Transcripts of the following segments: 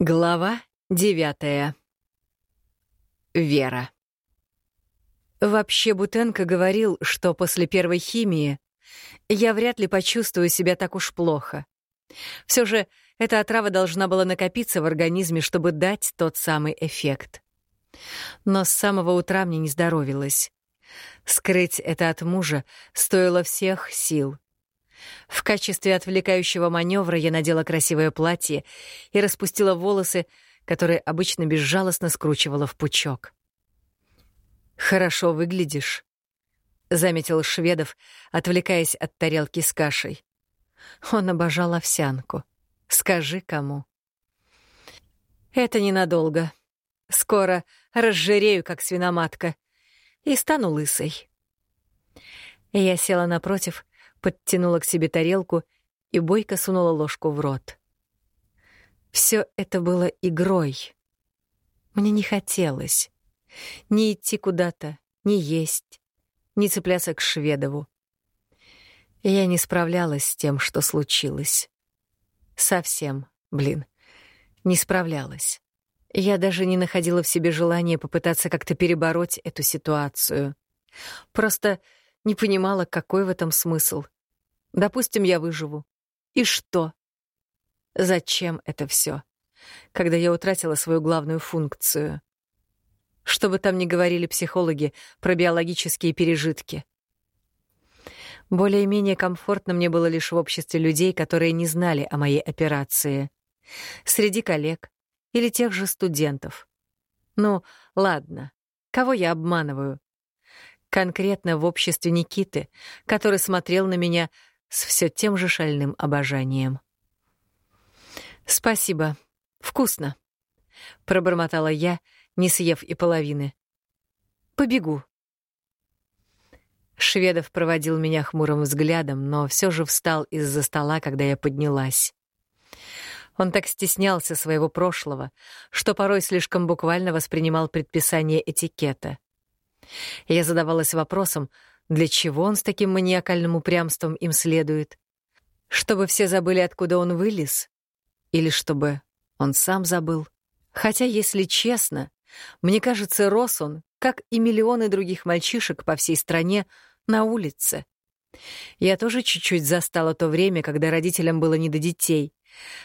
Глава девятая. Вера. Вообще Бутенко говорил, что после первой химии я вряд ли почувствую себя так уж плохо. Все же эта отрава должна была накопиться в организме, чтобы дать тот самый эффект. Но с самого утра мне не здоровилось. Скрыть это от мужа стоило всех сил. В качестве отвлекающего маневра я надела красивое платье и распустила волосы, которые обычно безжалостно скручивала в пучок. «Хорошо выглядишь», — заметил Шведов, отвлекаясь от тарелки с кашей. Он обожал овсянку. «Скажи, кому?» «Это ненадолго. Скоро разжирею, как свиноматка, и стану лысой». Я села напротив подтянула к себе тарелку и бойко сунула ложку в рот. Все это было игрой. Мне не хотелось ни идти куда-то, ни есть, ни цепляться к Шведову. Я не справлялась с тем, что случилось. Совсем, блин, не справлялась. Я даже не находила в себе желания попытаться как-то перебороть эту ситуацию. Просто не понимала, какой в этом смысл. Допустим, я выживу. И что? Зачем это все? Когда я утратила свою главную функцию. Что бы там ни говорили психологи про биологические пережитки. Более-менее комфортно мне было лишь в обществе людей, которые не знали о моей операции. Среди коллег или тех же студентов. Ну, ладно, кого я обманываю? Конкретно в обществе Никиты, который смотрел на меня с все тем же шальным обожанием. «Спасибо. Вкусно», — пробормотала я, не съев и половины. «Побегу». Шведов проводил меня хмурым взглядом, но все же встал из-за стола, когда я поднялась. Он так стеснялся своего прошлого, что порой слишком буквально воспринимал предписание этикета. Я задавалась вопросом, для чего он с таким маниакальным упрямством им следует? Чтобы все забыли, откуда он вылез? Или чтобы он сам забыл? Хотя, если честно, мне кажется, рос он, как и миллионы других мальчишек по всей стране, на улице. Я тоже чуть-чуть застала то время, когда родителям было не до детей.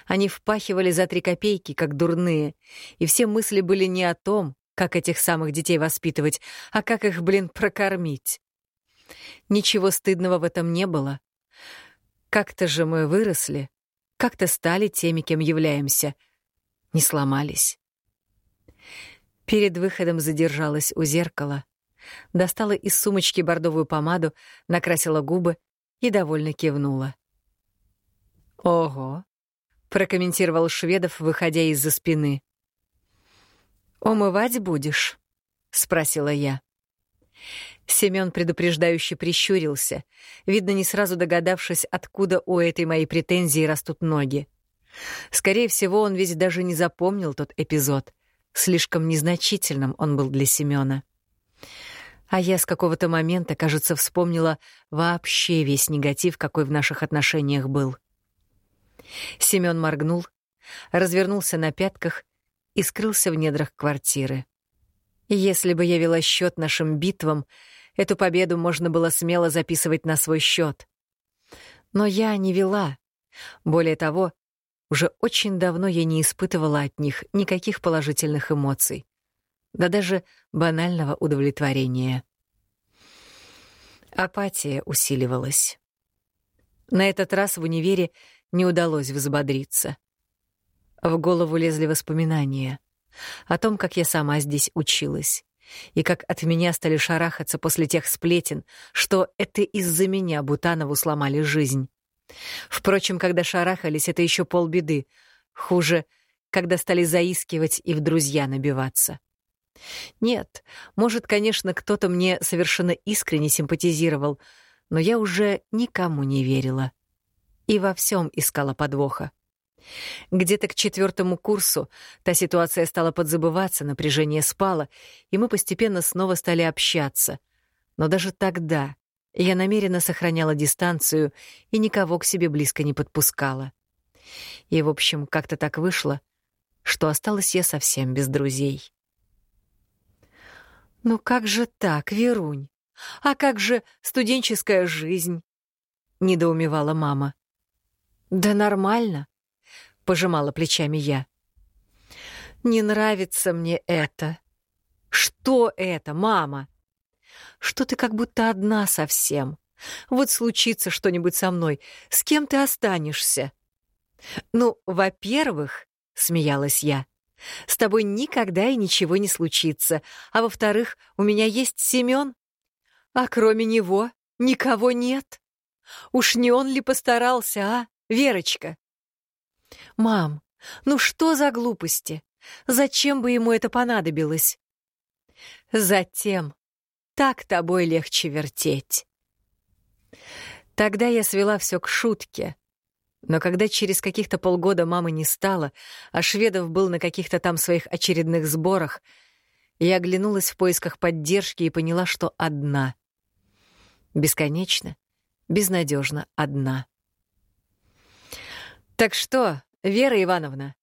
Они впахивали за три копейки, как дурные, и все мысли были не о том, как этих самых детей воспитывать, а как их, блин, прокормить. Ничего стыдного в этом не было. Как-то же мы выросли, как-то стали теми, кем являемся. Не сломались. Перед выходом задержалась у зеркала, достала из сумочки бордовую помаду, накрасила губы и довольно кивнула. «Ого!» — прокомментировал Шведов, выходя из-за спины. «Умывать будешь?» — спросила я. Семён предупреждающе прищурился, видно, не сразу догадавшись, откуда у этой моей претензии растут ноги. Скорее всего, он ведь даже не запомнил тот эпизод. Слишком незначительным он был для Семёна. А я с какого-то момента, кажется, вспомнила вообще весь негатив, какой в наших отношениях был. Семён моргнул, развернулся на пятках и скрылся в недрах квартиры. Если бы я вела счет нашим битвам, эту победу можно было смело записывать на свой счет. Но я не вела. Более того, уже очень давно я не испытывала от них никаких положительных эмоций, да даже банального удовлетворения. Апатия усиливалась. На этот раз в универе не удалось взбодриться. В голову лезли воспоминания о том, как я сама здесь училась, и как от меня стали шарахаться после тех сплетен, что это из-за меня Бутанову сломали жизнь. Впрочем, когда шарахались, это еще полбеды. Хуже, когда стали заискивать и в друзья набиваться. Нет, может, конечно, кто-то мне совершенно искренне симпатизировал, но я уже никому не верила. И во всем искала подвоха. Где-то к четвертому курсу та ситуация стала подзабываться, напряжение спало, и мы постепенно снова стали общаться. Но даже тогда я намеренно сохраняла дистанцию и никого к себе близко не подпускала. И, в общем, как-то так вышло, что осталась я совсем без друзей. «Ну как же так, Верунь? А как же студенческая жизнь?» — недоумевала мама. «Да нормально», — пожимала плечами я. «Не нравится мне это». «Что это, мама?» «Что ты как будто одна совсем. Вот случится что-нибудь со мной, с кем ты останешься?» «Ну, во-первых, — смеялась я, — с тобой никогда и ничего не случится, а во-вторых, у меня есть Семён, а кроме него никого нет. Уж не он ли постарался, а, Верочка?» «Мам, ну что за глупости? Зачем бы ему это понадобилось?» «Затем. Так тобой легче вертеть». Тогда я свела все к шутке. Но когда через каких-то полгода мамы не стало, а Шведов был на каких-то там своих очередных сборах, я оглянулась в поисках поддержки и поняла, что одна. Бесконечно, безнадежно одна. «Так что, Вера Ивановна?»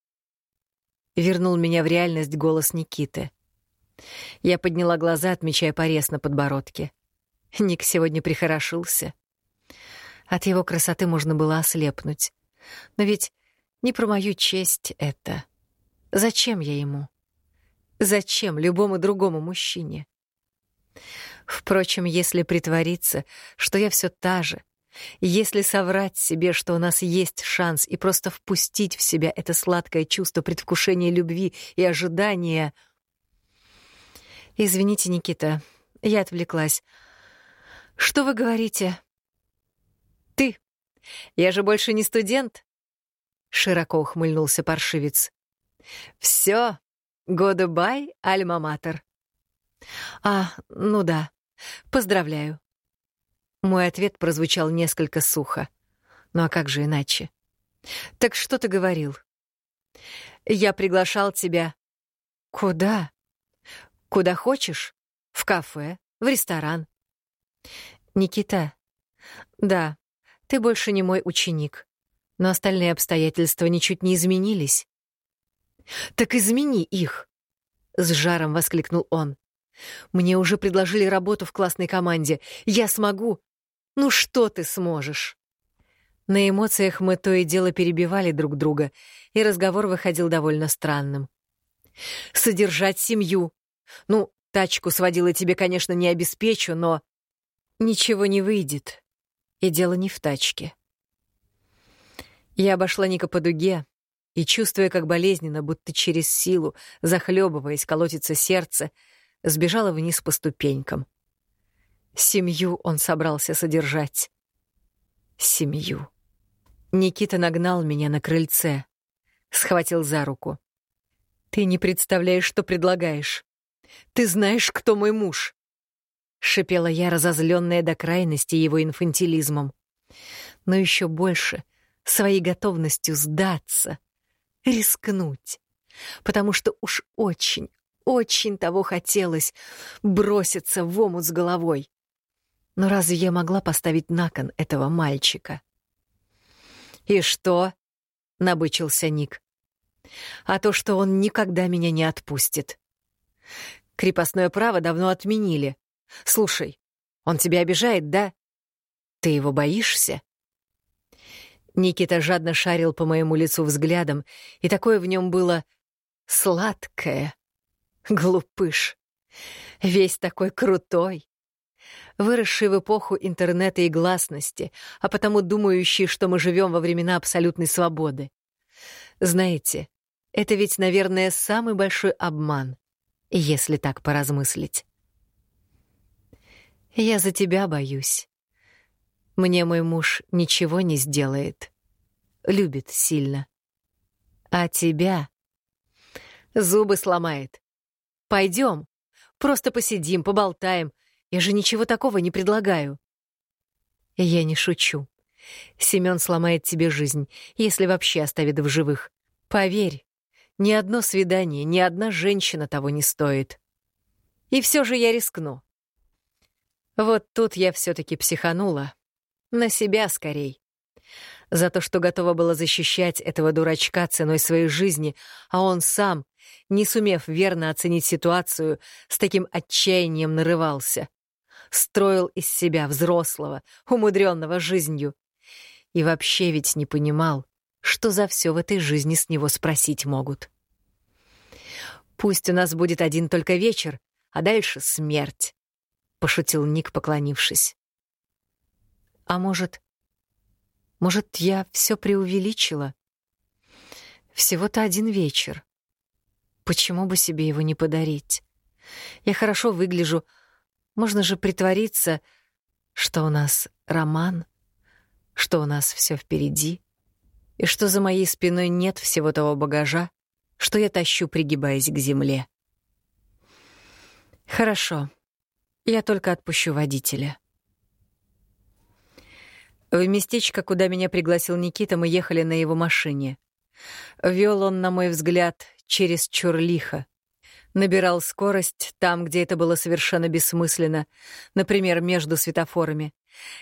Вернул меня в реальность голос Никиты. Я подняла глаза, отмечая порез на подбородке. Ник сегодня прихорошился. От его красоты можно было ослепнуть. Но ведь не про мою честь это. Зачем я ему? Зачем любому другому мужчине? Впрочем, если притвориться, что я все та же, если соврать себе, что у нас есть шанс, и просто впустить в себя это сладкое чувство предвкушения любви и ожидания... Извините, Никита, я отвлеклась. Что вы говорите? Ты. Я же больше не студент. Широко ухмыльнулся паршивец. Все, goodbye, альма-матер. А, ну да. Поздравляю. Мой ответ прозвучал несколько сухо. Ну а как же иначе? Так что ты говорил? Я приглашал тебя. Куда? Куда хочешь? В кафе, в ресторан. Никита. Да, ты больше не мой ученик. Но остальные обстоятельства ничуть не изменились. Так измени их, с жаром воскликнул он. Мне уже предложили работу в классной команде. Я смогу. Ну что ты сможешь? На эмоциях мы то и дело перебивали друг друга, и разговор выходил довольно странным. Содержать семью. Ну, тачку сводила тебе, конечно, не обеспечу, но ничего не выйдет. И дело не в тачке. Я обошла Ника по дуге, и, чувствуя, как болезненно, будто через силу, захлебываясь, колотится сердце, сбежала вниз по ступенькам. Семью он собрался содержать. Семью. Никита нагнал меня на крыльце, схватил за руку. «Ты не представляешь, что предлагаешь. Ты знаешь, кто мой муж?» — шипела я, разозленная до крайности его инфантилизмом. Но еще больше — своей готовностью сдаться, рискнуть. Потому что уж очень, очень того хотелось броситься в омут с головой. Но разве я могла поставить на кон этого мальчика? «И что?» — набычился Ник. «А то, что он никогда меня не отпустит. Крепостное право давно отменили, Слушай, он тебя обижает, да? Ты его боишься?» Никита жадно шарил по моему лицу взглядом, и такое в нем было сладкое. Глупыш. Весь такой крутой. Выросший в эпоху интернета и гласности, а потому думающий, что мы живем во времена абсолютной свободы. Знаете, это ведь, наверное, самый большой обман, если так поразмыслить. Я за тебя боюсь. Мне мой муж ничего не сделает. Любит сильно. А тебя зубы сломает. Пойдем, просто посидим, поболтаем. Я же ничего такого не предлагаю. Я не шучу. Семён сломает тебе жизнь, если вообще оставит в живых. Поверь, ни одно свидание, ни одна женщина того не стоит. И все же я рискну. Вот тут я все таки психанула. На себя скорей. За то, что готова была защищать этого дурачка ценой своей жизни, а он сам, не сумев верно оценить ситуацию, с таким отчаянием нарывался. Строил из себя взрослого, умудренного жизнью. И вообще ведь не понимал, что за все в этой жизни с него спросить могут. «Пусть у нас будет один только вечер, а дальше смерть», — пошутил Ник, поклонившись. «А может, может, я все преувеличила? Всего-то один вечер. Почему бы себе его не подарить? Я хорошо выгляжу. Можно же притвориться, что у нас роман, что у нас все впереди, и что за моей спиной нет всего того багажа, что я тащу, пригибаясь к земле. Хорошо. Я только отпущу водителя. В местечко, куда меня пригласил Никита, мы ехали на его машине. Вел он, на мой взгляд, через чурлиха. Набирал скорость там, где это было совершенно бессмысленно, например, между светофорами.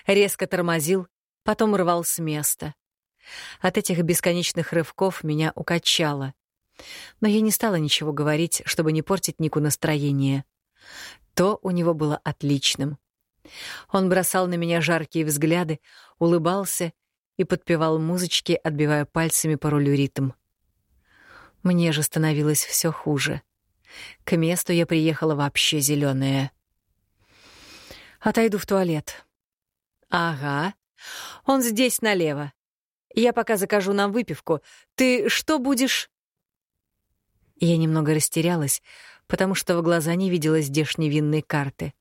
Резко тормозил, потом рвал с места. От этих бесконечных рывков меня укачало. Но я не стала ничего говорить, чтобы не портить Нику настроение. То у него было отличным. Он бросал на меня жаркие взгляды, улыбался и подпевал музычки, отбивая пальцами по рулю ритм. Мне же становилось все хуже. К месту я приехала вообще зеленая. Отойду в туалет. Ага. Он здесь налево. Я пока закажу нам выпивку. Ты что будешь? Я немного растерялась, потому что в глаза не видела здешней винной карты.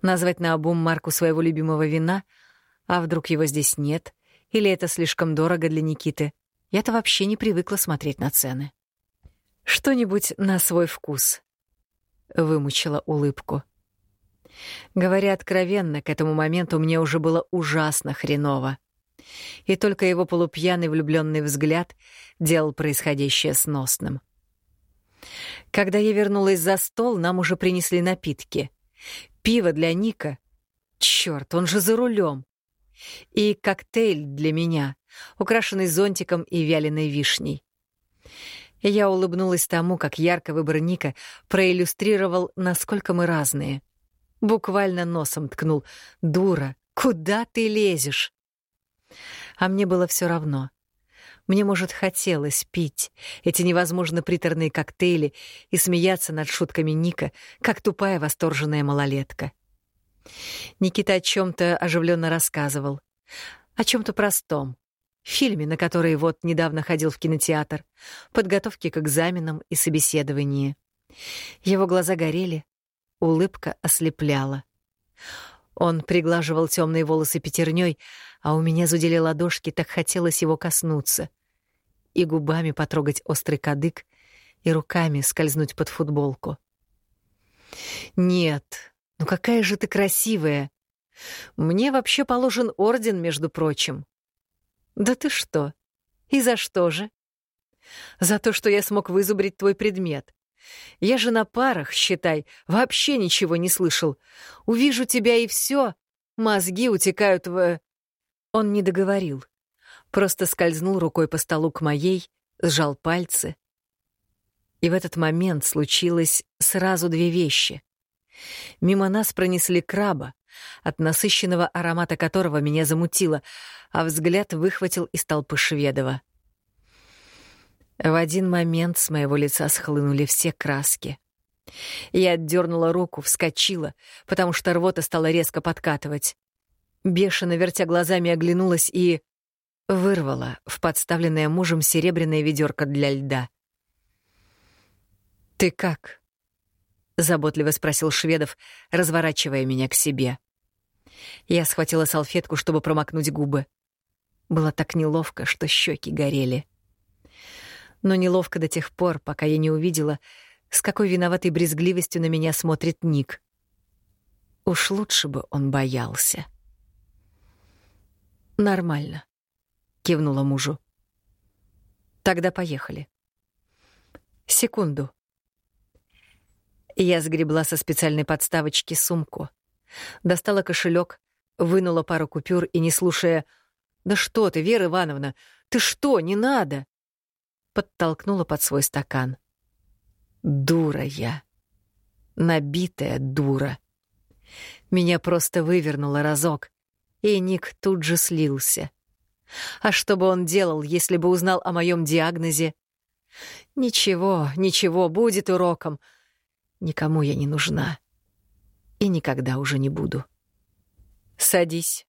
Назвать наобум марку своего любимого вина, а вдруг его здесь нет, или это слишком дорого для Никиты. Я-то вообще не привыкла смотреть на цены. Что-нибудь на свой вкус. Вымучила улыбку. Говоря откровенно, к этому моменту мне уже было ужасно хреново. И только его полупьяный влюбленный взгляд делал происходящее сносным. Когда я вернулась за стол, нам уже принесли напитки. Пиво для Ника. Черт, он же за рулем. И коктейль для меня, украшенный зонтиком и вяленой вишней. Я улыбнулась тому, как ярко выбор Ника проиллюстрировал, насколько мы разные. Буквально носом ткнул. «Дура, куда ты лезешь?» А мне было все равно. Мне, может, хотелось пить эти невозможно приторные коктейли и смеяться над шутками Ника, как тупая восторженная малолетка. Никита о чем-то оживленно рассказывал. О чем-то простом. Фильме, на который вот недавно ходил в кинотеатр. Подготовке к экзаменам и собеседованию. Его глаза горели, улыбка ослепляла. Он приглаживал темные волосы пятерней, а у меня зудели ладошки, так хотелось его коснуться. И губами потрогать острый кадык, и руками скользнуть под футболку. «Нет, ну какая же ты красивая! Мне вообще положен орден, между прочим». «Да ты что? И за что же?» «За то, что я смог вызубрить твой предмет. Я же на парах, считай, вообще ничего не слышал. Увижу тебя и все, мозги утекают в...» Он не договорил. Просто скользнул рукой по столу к моей, сжал пальцы. И в этот момент случилось сразу две вещи. Мимо нас пронесли краба, от насыщенного аромата которого меня замутило, а взгляд выхватил из толпы Шведова. В один момент с моего лица схлынули все краски. Я отдернула руку, вскочила, потому что рвота стала резко подкатывать. Бешено вертя глазами оглянулась и... Вырвала в подставленное мужем серебряное ведерко для льда. «Ты как?» — заботливо спросил Шведов, разворачивая меня к себе. Я схватила салфетку, чтобы промокнуть губы. Было так неловко, что щеки горели. Но неловко до тех пор, пока я не увидела, с какой виноватой брезгливостью на меня смотрит Ник. Уж лучше бы он боялся. «Нормально», — кивнула мужу. «Тогда поехали». «Секунду». Я сгребла со специальной подставочки сумку, достала кошелек, вынула пару купюр и, не слушая «Да что ты, Вера Ивановна, ты что, не надо!» Подтолкнула под свой стакан. Дура я. Набитая дура. Меня просто вывернуло разок, и Ник тут же слился. А что бы он делал, если бы узнал о моем диагнозе? Ничего, ничего, будет уроком. Никому я не нужна. И никогда уже не буду. Садись.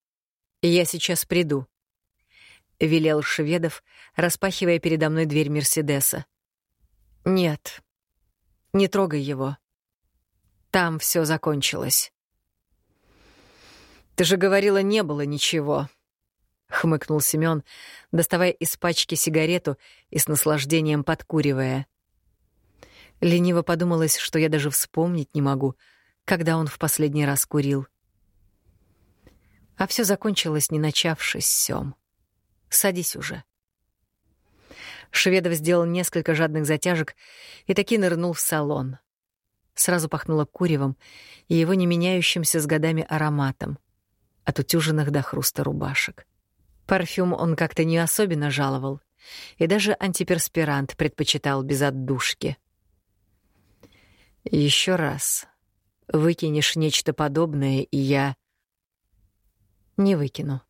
Я сейчас приду. Велел Шведов, распахивая передо мной дверь Мерседеса. Нет, не трогай его. Там все закончилось. Ты же говорила, не было ничего, хмыкнул Семён, доставая из пачки сигарету и с наслаждением подкуривая. Лениво подумалось, что я даже вспомнить не могу, когда он в последний раз курил. А все закончилось, не начавшись, Сём. Садись уже. Шведов сделал несколько жадных затяжек и таки нырнул в салон. Сразу пахнуло куревом и его не меняющимся с годами ароматом, от утюженных до хруста рубашек. Парфюм он как-то не особенно жаловал, и даже антиперспирант предпочитал без отдушки. Еще раз выкинешь нечто подобное, и я не выкину.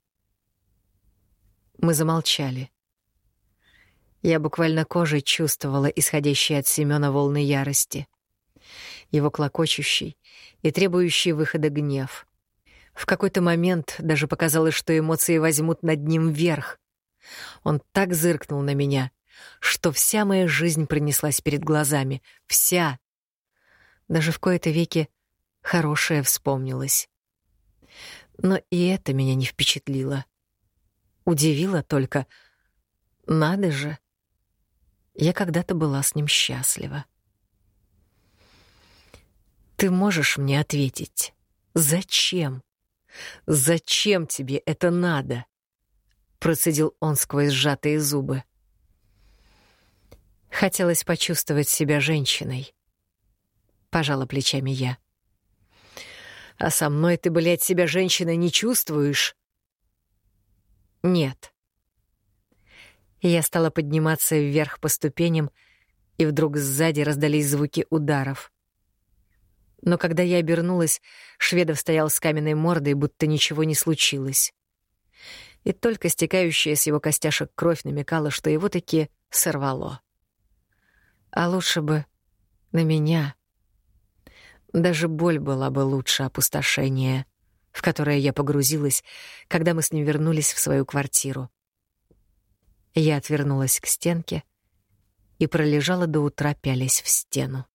Мы замолчали. Я буквально кожей чувствовала исходящие от Семёна волны ярости. Его клокочущий и требующий выхода гнев. В какой-то момент даже показалось, что эмоции возьмут над ним верх. Он так зыркнул на меня, что вся моя жизнь пронеслась перед глазами. Вся. Даже в кои-то веки хорошее вспомнилось. Но и это меня не впечатлило. Удивило только. Надо же. Я когда-то была с ним счастлива. Ты можешь мне ответить, зачем? Зачем тебе это надо? Процедил он сквозь сжатые зубы. Хотелось почувствовать себя женщиной. Пожала плечами я. А со мной ты, блядь, себя женщиной не чувствуешь? Нет. Я стала подниматься вверх по ступеням, и вдруг сзади раздались звуки ударов. Но когда я обернулась, Шведов стоял с каменной мордой, будто ничего не случилось. И только стекающая с его костяшек кровь намекала, что его таки сорвало. А лучше бы на меня. Даже боль была бы лучше опустошения, в которое я погрузилась, когда мы с ним вернулись в свою квартиру. Я отвернулась к стенке и пролежала до утра, пялясь в стену.